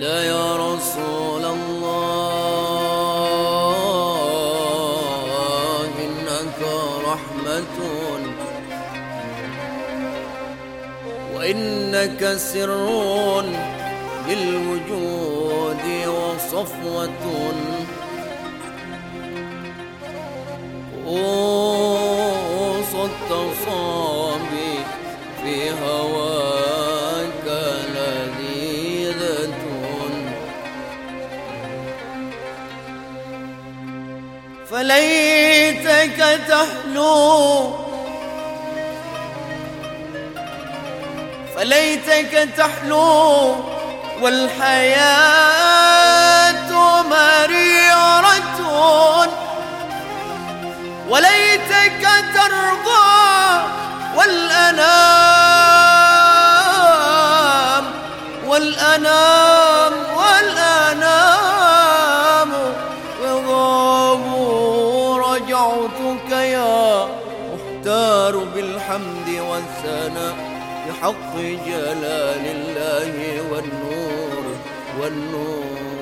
ألا يا رسول الله إنك رحمة وإنك سر للوجود وصفوة قوس التصابي في هواك فليتك تحلو. فليتك تحلو والحياة مريرة. وليتك ترضى والأنام والأنام مختار بالحمد والثناء بحق جلال الله والنور والنور.